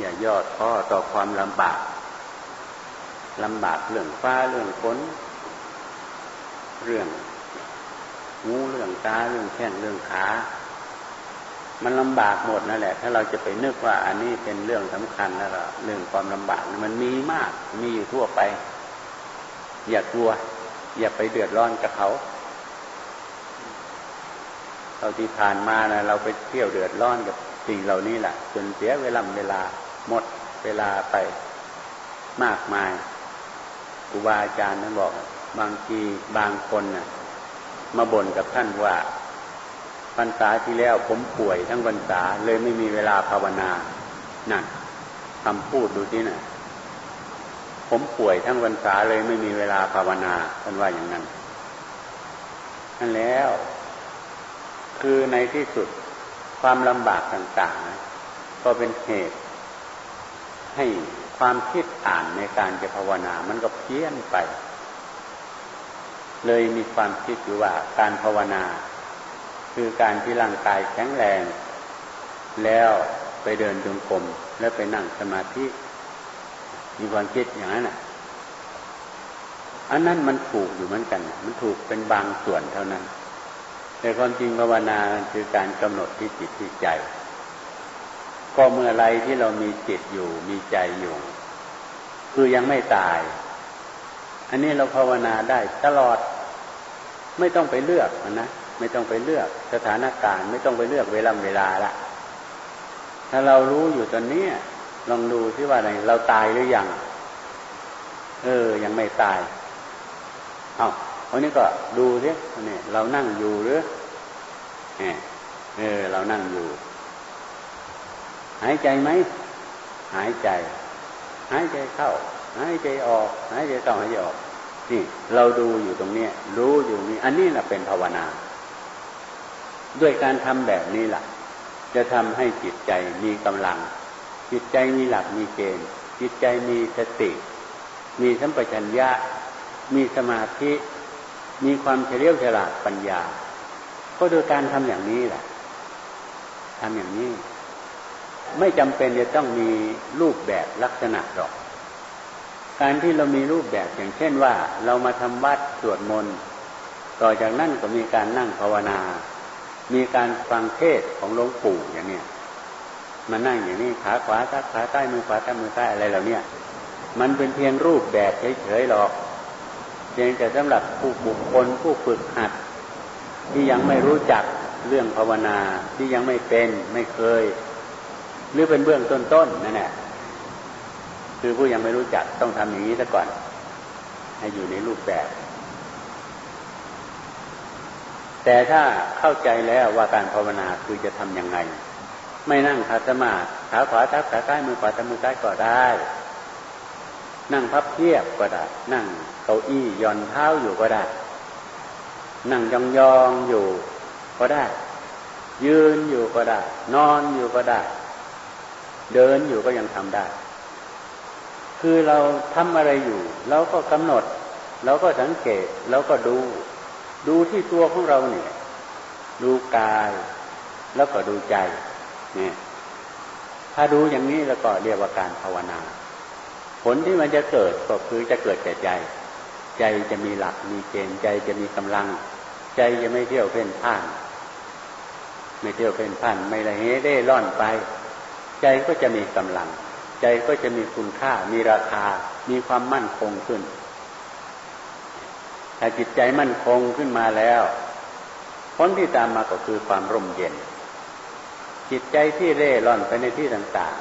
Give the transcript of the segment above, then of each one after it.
อย่ายอดท้อต่อความลำบากลำบากเรื่องฟ้าเรื่องฝนเรื่องหูเรื่องตาเรื่องแข้งเรื่องขา มันลำบากหมดนั่นแหละ ถ้าเราจะไปนึกว่า อันนี้เป็นเรื่องสำคัญแล้วเรื่องความลำบากมันมีมาก มีอยู่ทั่วไป อย่ากลัว อย่าไปเดือดร้อนกับเขาเราที่ผ่านมานะเราไปเที่ยวเดือดร้อนกับสิ่งเหล่านี้แหละจนเสียเวลาเวลา เวลาไปมากมายครูบาอาจารย์ท่านบอก บางทีบางคนนะ่ะ มาบ่นกับท่านว่าพรรษาที่แล้วผมป่วยทั้งพรรษาเลยไม่มีเวลาภาวนานั่นคำพูดดูที่นะ่ะ ผมป่วยทั้งพรรษาเลยไม่มีเวลาภาวนาท่านว่าอย่างนั้นนั่นแล้ว คือในที่สุดความลำบากต่างๆ ก็เป็นเหตุ ให้ความคิดอ่านในการจะภาวนา มันก็เพี้ยนไป เลยมีความคิดอยู่ว่าการภาวนา คือการที่ร่างกายแข็งแรง แล้วไปเดินจงกรมแล้วไปนั่งสมาธิ มีความคิดอย่างนั้นอะ อันนั้นมันถูกอยู่เหมือนกัน มันถูกเป็นบางส่วนเท่านั้น แต่ความจริงภาวนาคือการกำหนดที่จิตที่ใจ ก็เมื่อไรที่เรามีจิตอยู่มีใจอยู่ คือยังไม่ตาย อันนี้เราภาวนาได้ตลอด ไม่ต้องไปเลือกนะไม่ต้องไปเลือกสถานการณ์ ไม่ต้องไปเลือกเวลาเวลาละถ้าเรารู้อยู่ตอนนี้ลองดูที่ว่าอะไรเราตายหรือยังเออ ยังไม่ตาย เอาวันนี้ก็ดูสินี่เรานั่งอยู่หรือเออ เรานั่งอยู่ หายใจไหม หายใจ หายใจเข้า หายใจออก หายใจเข้าหายใจออก นี่เราดูอยู่ตรงนี้รู้อยู่นี่ อันนี้แหละเป็นภาวนา ด้วยการทำแบบนี้แหละจะทำให้จิตใจมีกำลัง จิตใจมีหลักมีเกณฑ์ จิตใจมีสติ มีสัมปชัญญะ มีสมาธิ มีความเฉลียวฉลาดปัญญา ก็โดยการทำอย่างนี้แหละทำอย่างนี้ ไม่จำเป็นจะต้องมีรูปแบบลักษณะหรอก การที่เรามีรูปแบบอย่างเช่นว่า เรามาทำวัดสวดมนต์ต่อจากนั้นก็มีการนั่งภาวนา มีการฟังเทศของหลวงปู่อย่างเนี้ยมานั่งอย่างนี้ขาขวาทักขาใต้มือขวาทักมือใต้อะไรเหล่านี้มันเป็นเพียงรูปแบบเฉยๆหรอกเพียงแต่สำหรับผู้บุคคลผู้ฝึกหัด ที่ยังไม่รู้จักเรื่องภาวนาที่ยังไม่เป็นไม่เคย หรือเป็นเบื้องต้นๆนนั่นแหละคือผู้ยังไม่รู้จักต้องทำอย่างนี้ซะก่อน ให้อยู่ในรูปแบบ แต่ถ้าเข้าใจแล้วว่าการภาวนาคือจะทํำยังไง ไม่นั่งคัสมาขาขวาทับขาซ้ายมือขวาทับมือซ้ายก็ได้ นั่งพับเพียบก็ได้ นั่งเก้าอี้ย่อนเท้าอยู่ก็ได้ นั่งยองยองอยู่ก็ได้ ยืนอยู่ก็ได้ นอนอยู่ก็ได้ เดินอยู่ก็ยังทำได้ คือเราทำอะไรอยู่เราก็กำหนดเราก็สังเกตเราก็ดู ดูที่ตัวของเราเนี่ย ดูกายแล้วก็ดูใจเนี่ยถ้าดูอย่างนี้แล้วก็เรียกว่าการภาวนา ผลที่มันจะเกิดก็คือจะเกิดแต่ใจ ใจจะมีหลักมีเกณฑ์ใจจะมีกำลัง ใจจะไม่เที่ยวเพ่นพ่าน ไม่เที่ยวเพ่นพ่าน ไม่ละเฮเร่ร่อนไป ใจก็จะมีกำลัง ใจก็จะมีคุณค่า มีราคา มีความมั่นคงขึ้น ถ้าจิตใจมั่นคงขึ้นมาแล้วผลที่ตามมาก็คือความร่มเย็น จิตใจที่เร่ร่อนไปในที่ต่าง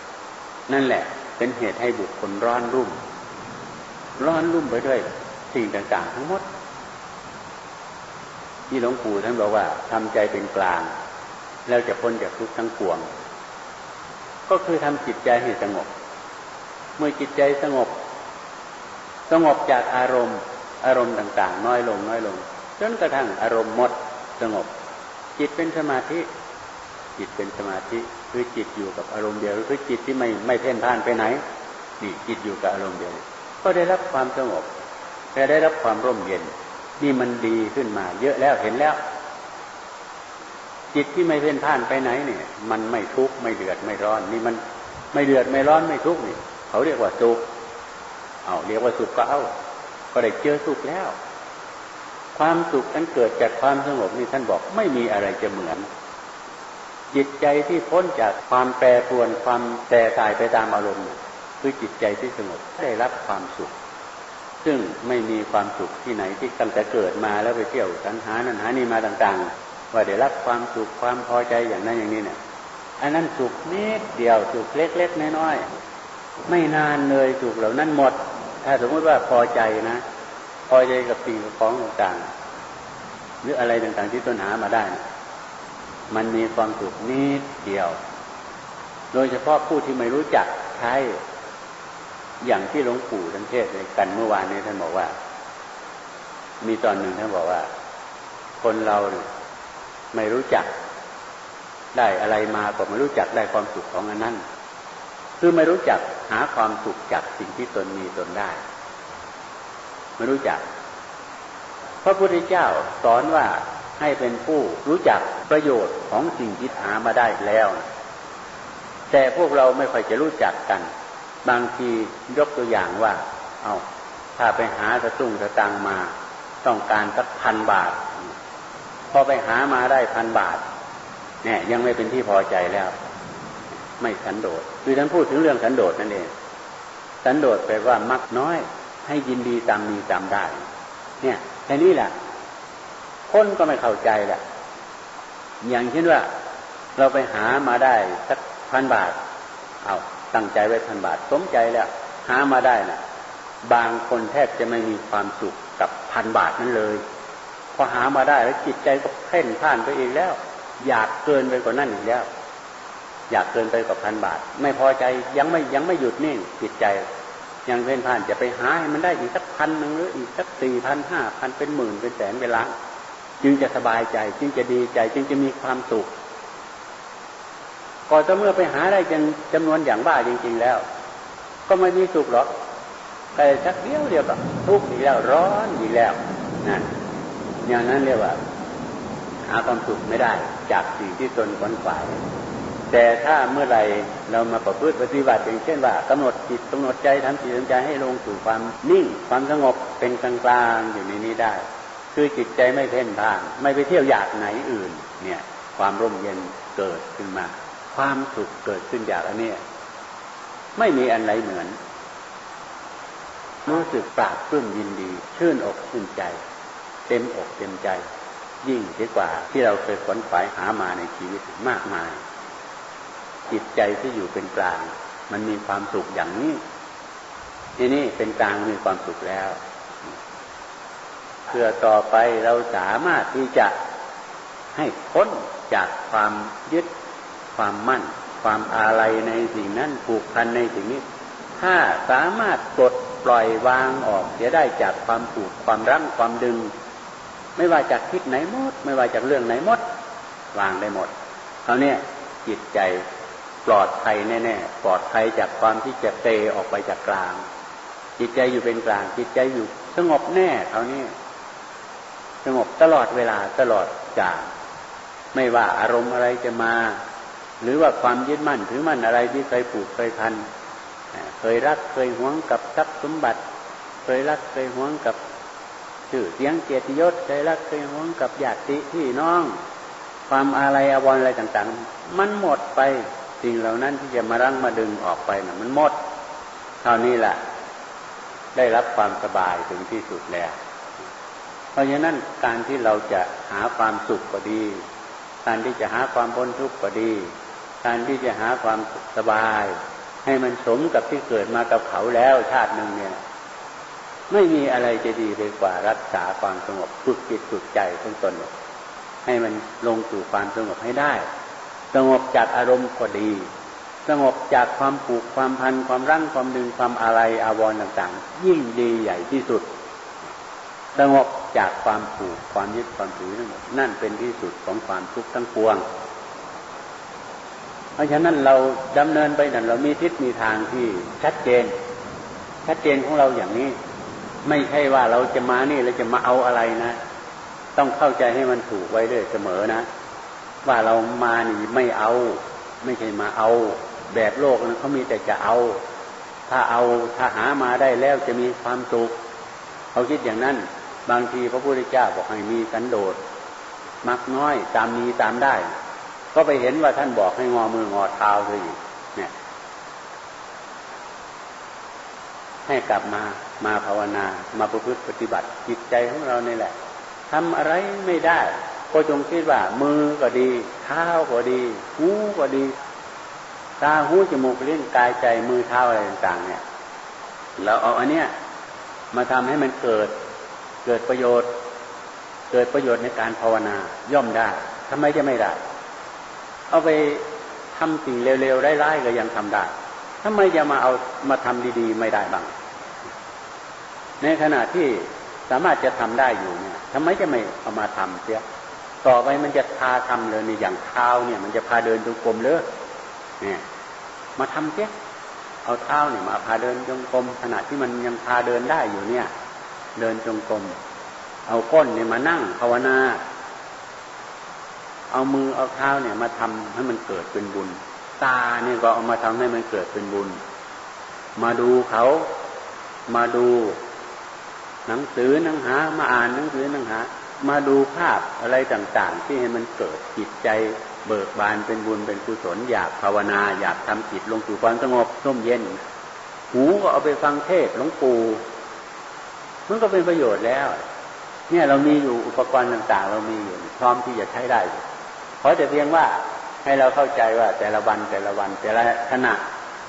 ๆ นั่นแหละเป็นเหตุให้บุคคลร้อนรุ่ม ร้อนรุ่มไปด้วยสิ่งต่างๆ ทั้งหมดที่หลวงปู่ท่านบอกว่าทำใจเป็นกลาง แล้วจะพ้นจากทุกข์ทั้งปวง ก็คือทำจิตใจให้สงบ เมื่อจิตใจสงบ สงบจากอารมณ์ อารมณ์ต่าง ๆ น้อยลงน้อยลง จนกระทั่งอารมณ์หมดสงบ จิตเป็นสมาธิ จิตเป็นสมาธิคือจิตอยู่กับอารมณ์เดียวคือจิตที่ไม่ไม่เพ่นพ่านไปไหนนี่จิตอยู่กับอารมณ์เดียวก็ได้รับความสงบแต่ได้รับความร่มเย็น นี่มันดีขึ้นมา เยอะแล้วเห็นแล้ว จิตที่ไม่เพ่นพ่านไปไหนเนี่ย มันไม่ทุกข์ไม่เดือดไม่ร้อน นี่มันไม่เดือดไม่ร้อนไม่ทุกข์นี่ เขาเรียกว่าสุขเอาเรียกว่าสุขก็เอาก็ได้เจอสุขแล้ว ความสุขนั้นเกิดจากความสงบนี่ท่านบอกไม่มีอะไรจะเหมือน จิตใจที่พ้นจากความแปรปรวนความแตกตายไปตามอารมณ์คือจิตใจที่สงบได้รับความสุข ซึ่งไม่มีความสุขที่ไหนที่ตั้งแต่เกิดมาแล้วไปเที่ยวสันหานันหานี่มาต่าง ๆ ว่าได้รับความสุขความพอใจอย่างนั้นอย่างนี้เนี่ย อันนั้นสุขนิดเดียวสุขเล็กๆน้อยๆไม่นานเลยสุขเหล่านั้นหมด ถ้าสมมติว่าพอใจนะ พอใจกับสิ่งของต่างๆหรืออะไรต่างๆที่ต้นหามาได้ มันมีความสุขนิดเดียว โดยเฉพาะผู้ที่ไม่รู้จักใช้อย่างที่หลวงปู่ท่านเทศในกันเมื่อวานนี้ท่านบอกว่า มีตอนหนึ่งท่านบอกว่า คนเรา ไม่รู้จัก ได้อะไรมาก็ไม่รู้จักได้ความสุขของอันนั้น คือไม่รู้จักหาความสุขจากสิ่งที่ตนมีตนได้ ไม่รู้จัก พระพุทธเจ้าสอนว่าให้เป็นผู้รู้จักประโยชน์ของสิ่งที่หามาได้แล้ว แต่พวกเราไม่ค่อยจะรู้จักกัน บางทียกตัวอย่างว่า เอาถ้าไปหาสตุ้งสตังมา ต้องการสักพันบาท พอไปหามาได้พันบาทเนี่ยยังไม่เป็นที่พอใจแล้ว ไม่สันโดษคือท่านพูดถึงเรื่องสันโดษนั่นเองสันโดษแปลว่ามักน้อย ให้ยินดีตามมีตามได้ เนี่ยแค่นี้แหละคนก็ไม่เข้าใจแหละอย่างเช่นว่า เราไปหามาได้สักพันบาท เอาตั้งใจไว้พันบาทสมใจแล้วหามาได้นะ่ะ บางคนแทบจะไม่มีความสุขกับพันบาทนั้นเลย พอหามาได้แล้วจิตใจก็เพ่นพ่านไปเองแล้ว อยากเกินไปกว่านั้นอีกแล้ว อยากเกินไปกว่าพันบาท ไม่พอใจยังไม่ยังไม่หยุดนิ่งจิตใจ ยังเพ่นพ่านจะไปหาให้มันได้อีกสักพันหนึ่งหรืออีกสักสี่พันห้าพันเป็นหมื่นเป็นแสนเป็นล้านจึงจะสบายใจ จึงจะดีใจ จึงจะมีความสุขก่อนจะเมื่อไปหาได้จนจำนวนอย่างบ้าจริง ๆแล้ว ก็ไม่มีสุขหรอกแต่สักเดียวเดียวก็ทุกข์อีกแล้วร้อนอีกแล้วนั่น อย่างนั้นเรียกว่า หาความสุขไม่ได้ จากสิ่งที่ตนขวนขวาย แต่ถ้าเมื่อไรเรามาประพฤติปฏิบัติอย่างเช่นว่ากำหนดจิตกำหนดใจทำจิตทำใจให้ลงสู่ความนิ่งความสงบเป็นกลางกลางอยู่ในนี้ได้ คือจิตใจไม่เพ่นพ่าน ไม่ไปเที่ยวอยากไหนอื่น เนี่ย ความร่มเย็นเกิดขึ้นมา ความสุขเกิดขึ้นจากอันนี้ไม่มีอันไรเหมือนรู้สึกปราบปื้มยินดี ชื่นอกชื่นใจ เต็มอกเต็มใจ ยิ่งดีกว่า ที่เราเคยขวนขวายหามาในชีวิตมากมาย จิตใจที่อยู่เป็นกลาง มันมีความสุขอย่างนี้ที่นี่เป็นกลางมีความสุขแล้ว เพื่อต่อไปเราสามารถที่จะให้พ้นจากความยึดความมั่น ความอาลัยในสิ่งนั้นผูกพันในสิ่งนี้ ถ้าสามารถปลดปล่อยวางออกเสียได้จากความผูกความรั้งความดึง ไม่ว่าจากทิศไหนหมด ไม่ว่าจากเรื่องไหนหมด วางได้หมดเขาเนี่ยจิตใจปลอดภัยแน่ๆปลอดภัยจากความที่จะเตออกไปจากกลาง จิตใจอยู่เป็นกลาง จิตใจอยู่สงบแน่เขานี่สงบตลอดเวลาตลอดกาลไม่ว่าอารมณ์อะไรจะมา หรือว่าความยึดมั่นถือมั่นอะไรที่เคยผูกเคยพันเคยรักเคยหวงกับทรัพย์สมบัติ เคยรักเคยหวงกับ ชื่อเสียงเกียรติยศใจรักเคยหวงกับญาติพี่น้อง ความอะไรอวรอะไรต่างๆ มันหมดไปสิ่งเหล่านั้นที่จะมารั้งมาดึงออกไปนะ่ะมันหมดเท่านี้แหละได้รับความสบายถึงที่สุดแล้ว เพราะฉะนั้นการที่เราจะหาความสุขก็ดี การที่จะหาความพ้นทุกข์ก็ดี การที่จะหาความสบาย ให้มันสมกับที่เกิดมากับเขาแล้วชาติหนึ่งเนี่ย ไม่มีอะไรจะดีไปกว่ารักษาความสงบฝึกจิตฝึกใจของตนให้มันลงสู่ความสงบให้ได้ สงบจากอารมณ์ก็ดี สงบจากความผูกความพันความรั้งความดึงความอะไรอาวรณ์ต่างๆ ยิ่งดีใหญ่ที่สุด สงบจากความผูกความยึดความถือทั้งหมดนั่นเป็นที่สุดของความทุกข์ทั้งปวง เพราะฉะนั้นเราดำเนินไปนั่นเรามีทิศมีทางที่ชัดเจน ชัดเจนของเราอย่างนี้ ไม่ใช่ว่าเราจะมานี่เราจะมาเอาอะไรนะ ต้องเข้าใจให้มันถูกไว้ด้วยเสมอนะ ว่าเรามานี่ไม่เอา ไม่ใช่มาเอา แบบโลกนั้นเขามีแต่จะเอา ถ้าเอาถ้าหามาได้แล้วจะมีความสุขเขาคิดอย่างนั้น บางทีพระพุทธเจ้าบอกให้มีสันโดษมักน้อยตามมีตามได้ ก็ไปเห็นว่าท่านบอกให้งอมืองอเท้าเลยเนี่ย ให้กลับมามาภาวนา มาประพฤติปฏิบัติจิตใจของเราเนี่แหละทำอะไรไม่ได้ ก็จงคิดว่า มือก็ดีเท้าก็ดี หูก็ดี ตาหูจมูกเลี้ยงกายใจมือเท้าอะไรต่างๆ เนี่ย เราเอาอันเนี้ยมาทำให้มันเกิดเกิดประโยชน์ เกิดประโยชน์ในการภาวนาย่อมได้ทำไมจะไม่ได้ เอาไปทำสิ่งเร็วๆได้ๆก็ยังทำได้ ทำไมจะมาเอามาทำดีๆ ไม่ได้บ้าง ในขณะที่สามารถจะทำได้อยู่เนี่ยทำไมจะไม่เอามาทำเสียต่อไปมันจะพาทำเลยในอย่างเท้าเนี่ย มันจะพาเดินจงกรมเลยเนี่ย มาทำเสียเอาเท้าเนี่ยมาพาเดินจงกรมขณะที่มันยังพาเดินได้อยู่เนี่ย เดินจงกรมเอาก้นเนี่ยมานั่งภาวนา เอามือเอาเท้าเนี่ยมาทำให้มันเกิดเป็นบุญ ตาเนี่ยก็เอามาทำให้มันเกิดเป็นบุญ มาดูเขา มาดู หนังสือหนังหา มาอ่านหนังสือหนังหา มาดูภาพอะไรต่างๆ ที่ให้มันเกิดจิตใจเบิกบานเป็นบุญเป็นกุศลอยากภาวนา อยากทำจิตลงสู่ความสงบร่มเย็น หูก็เอาไปฟังเทศหลวงปู่มันก็เป็นประโยชน์แล้ว เนี่ยเรามีอยู่อุปกรณ์ต่าง ๆ เรามีอยู่พร้อมที่จะใช้ได้เพราะแต่เพียงว่า ให้เราเข้าใจว่าแต่ละวันแต่ละวัน แต่ละขณะ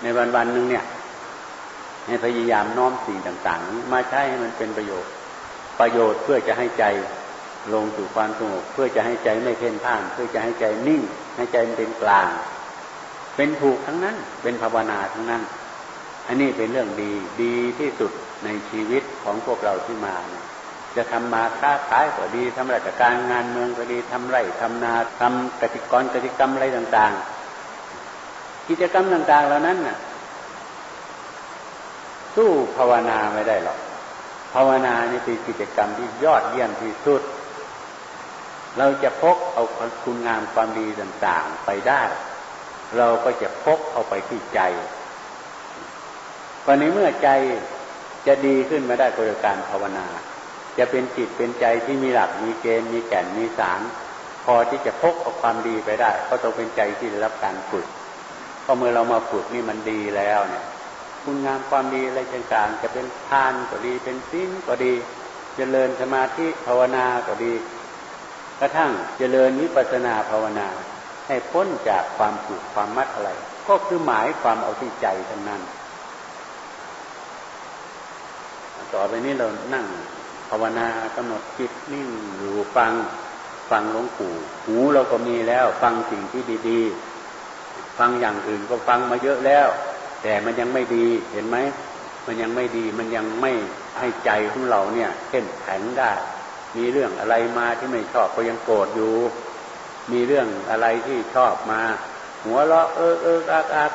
ในวันวันหนึ่งเนี่ย ให้พยายามน้อมสิ่งต่าง ๆ มาใช้ให้มันเป็นประโยชน์ ประโยชน์เพื่อจะให้ใจลงสู่ความสงบเพื่อจะให้ใจไม่เพ่นพ่าน เพื่อจะให้ใจนิ่ง ให้ใจมันเป็นกลาง เป็นถูกทั้งนั้น เป็นภาวนาทั้งนั้น อันนี้เป็นเรื่องดีดีที่สุดในชีวิตของพวกเราที่มาเนี่ย จะทำมาค้าขายก็ดีทำราชการงานเมืองก็ดีทำไร่ทำนาทำกติกรกติกรรมอะไรต่าง ๆ กิจกรรมต่าง ๆ เหล่านั้นน่ะ สู้ภาวนาไม่ได้หรอกภาวนานี่เป็นกิจกรรมที่ยอดเยี่ยมที่สุด เราจะพกเอาคุณงามความดีต่างๆไปได้ เราก็จะพกเอาไปที่ใจตอนนี้เมื่อใจจะดีขึ้นมาได้โดยการภาวนา จะเป็นจิตเป็นใจที่มีหลักมีเกณฑ์มีแก่นมีสาร พอที่จะพกเอาความดีไปได้ ก็ต้องเป็นใจที่ได้รับการฝึกพอเมื่อเรามาฝึกนี่มันดีแล้วเนี่ย คุณงามความดีอะไรต่างๆ จะเป็นทานก็ดีเป็นศีลก็ดีจเจริญสมาธิภาวนาก็ดี กระทั่งเจริญวิปัสนาภาวนา ให้พ้นจากความผูกความมัดอะไร ก็คือหมายความเอาที่ใจทั้งนั้น ต่อไปนี้เรานั่ง ภาวนากำหนดจิตนิ่งอยู่ฟังฟังหลวงปู่หูเราก็มีแล้ว ฟังสิ่งที่ดีๆ ฟังอย่างอื่นก็ฟังมาเยอะแล้ว แต่มันยังไม่ดีเห็นไหมมันยังไม่ดีมันยังไม่ให้ใจของเราเนี่ยเข้มแข็งได้มีเรื่องอะไรมาที่ไม่ชอบก็ยังโกรธอยู่ มีเรื่องอะไรที่ชอบมา หัวเราะเออเอออักอัก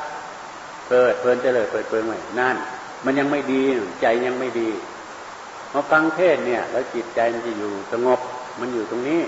เปิดเพลินเจริญเปิดเปิดใหม่นั่น มันยังไม่ดีใจยังไม่ดี มาฟังเทศเนี่ย แล้วจิตใจมันจะอยู่สงบ มันอยู่ตรงนี้